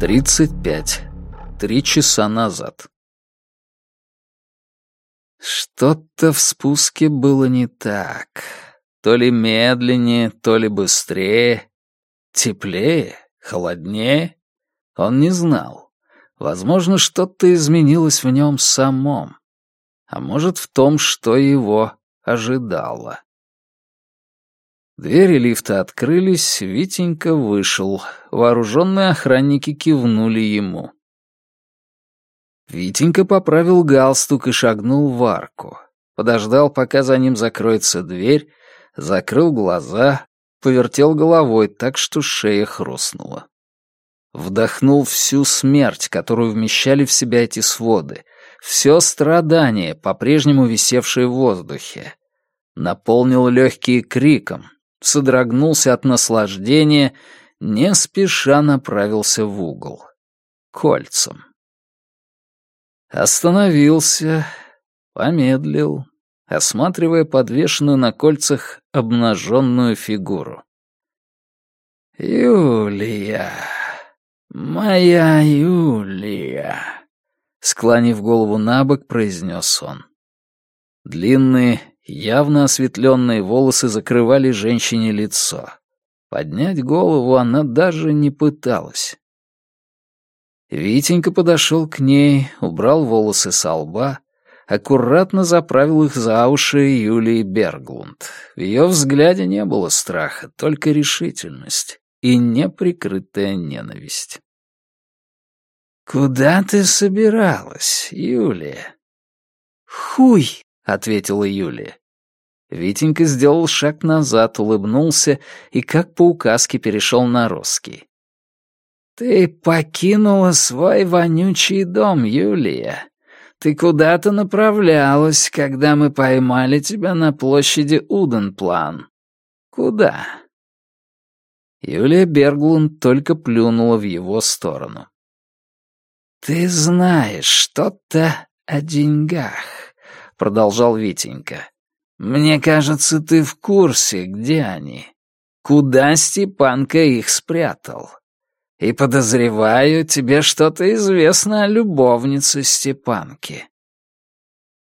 Тридцать пять. Три часа назад. Что-то в спуске было не так. То ли медленнее, то ли быстрее. Теплее, холоднее. Он не знал. Возможно, что-то изменилось в нем самом. А может, в том, что его ожидало. Двери лифта открылись, Витенька вышел. Вооруженные охранники кивнули ему. Витенька поправил галстук и шагнул в арку. Подождал, пока за ним закроется дверь, закрыл глаза, повертел головой так, что шея хрустнула. Вдохнул всю смерть, которую вмещали в себя эти своды, все страдание, по-прежнему висевшее в воздухе. Наполнил легкие криком, содрогнулся от наслаждения, не спеша направился в угол. Кольцем. Остановился, помедлил, осматривая подвешенную на кольцах обнаженную фигуру. «Юлия, моя Юлия», — склонив голову на бок, произнес он. Длинные, явно осветленные волосы закрывали женщине лицо. Поднять голову она даже не пыталась. Витенька подошел к ней, убрал волосы со лба, аккуратно заправил их за уши Юлии Берглунд. В ее взгляде не было страха, только решительность и неприкрытая ненависть. «Куда ты собиралась, Юлия?» «Хуй!» — ответила Юлия. Витенька сделал шаг назад, улыбнулся и как по указке перешел на русский. «Ты покинула свой вонючий дом, Юлия. Ты куда-то направлялась, когда мы поймали тебя на площади Уденплан. Куда?» Юлия Берглунд только плюнула в его сторону. «Ты знаешь что-то о деньгах», — продолжал Витенька. «Мне кажется, ты в курсе, где они. Куда Степанка их спрятал?» И подозреваю, тебе что-то известно о любовнице Степанки.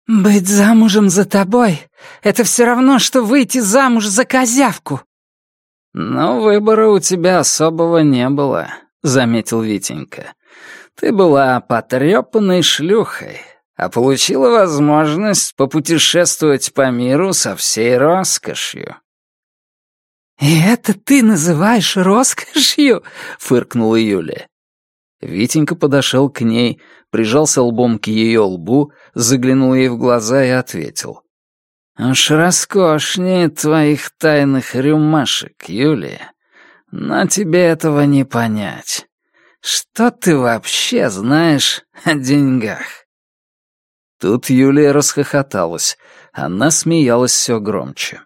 «Быть замужем за тобой — это все равно, что выйти замуж за козявку». «Но выбора у тебя особого не было», — заметил Витенька. «Ты была потрепанной шлюхой, а получила возможность попутешествовать по миру со всей роскошью. «И это ты называешь роскошью?» — фыркнула Юлия. Витенька подошел к ней, прижался лбом к ее лбу, заглянул ей в глаза и ответил. «Уж роскошнее твоих тайных рюмашек, Юлия. Но тебе этого не понять. Что ты вообще знаешь о деньгах?» Тут Юлия расхохоталась. Она смеялась все громче.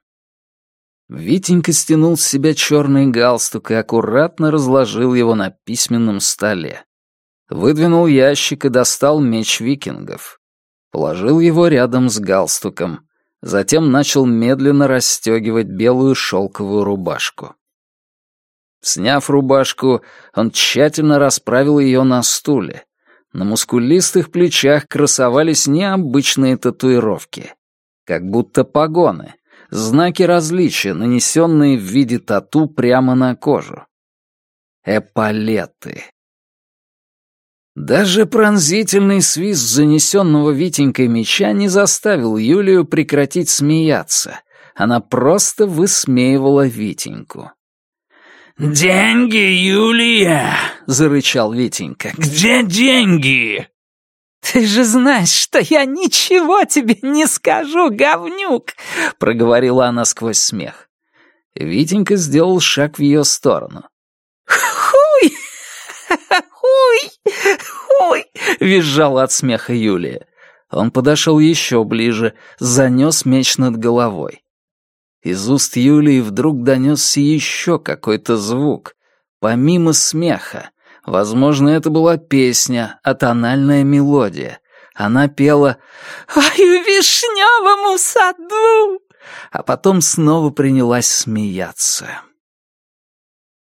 Витенька стянул с себя черный галстук и аккуратно разложил его на письменном столе. Выдвинул ящик и достал меч викингов. Положил его рядом с галстуком. Затем начал медленно расстегивать белую шелковую рубашку. Сняв рубашку, он тщательно расправил ее на стуле. На мускулистых плечах красовались необычные татуировки. Как будто погоны, знаки различия, нанесенные в виде тату прямо на кожу. Эполеты. Даже пронзительный свист занесенного Витенькой меча не заставил Юлию прекратить смеяться. Она просто высмеивала Витеньку. «Деньги, Юлия!» — зарычал Витенька. «Где деньги?» «Ты же знаешь, что я ничего тебе не скажу, говнюк!» — проговорила она сквозь смех. Витенька сделал шаг в ее сторону. «Хуй! Хуй! Хуй!» — визжала от смеха Юлия. Он подошел еще ближе, занес меч над головой. Из уст Юлии вдруг донесся еще какой-то звук, помимо смеха, Возможно, это была песня, а тональная мелодия. Она пела «Ай, в вишневому саду!» а потом снова принялась смеяться.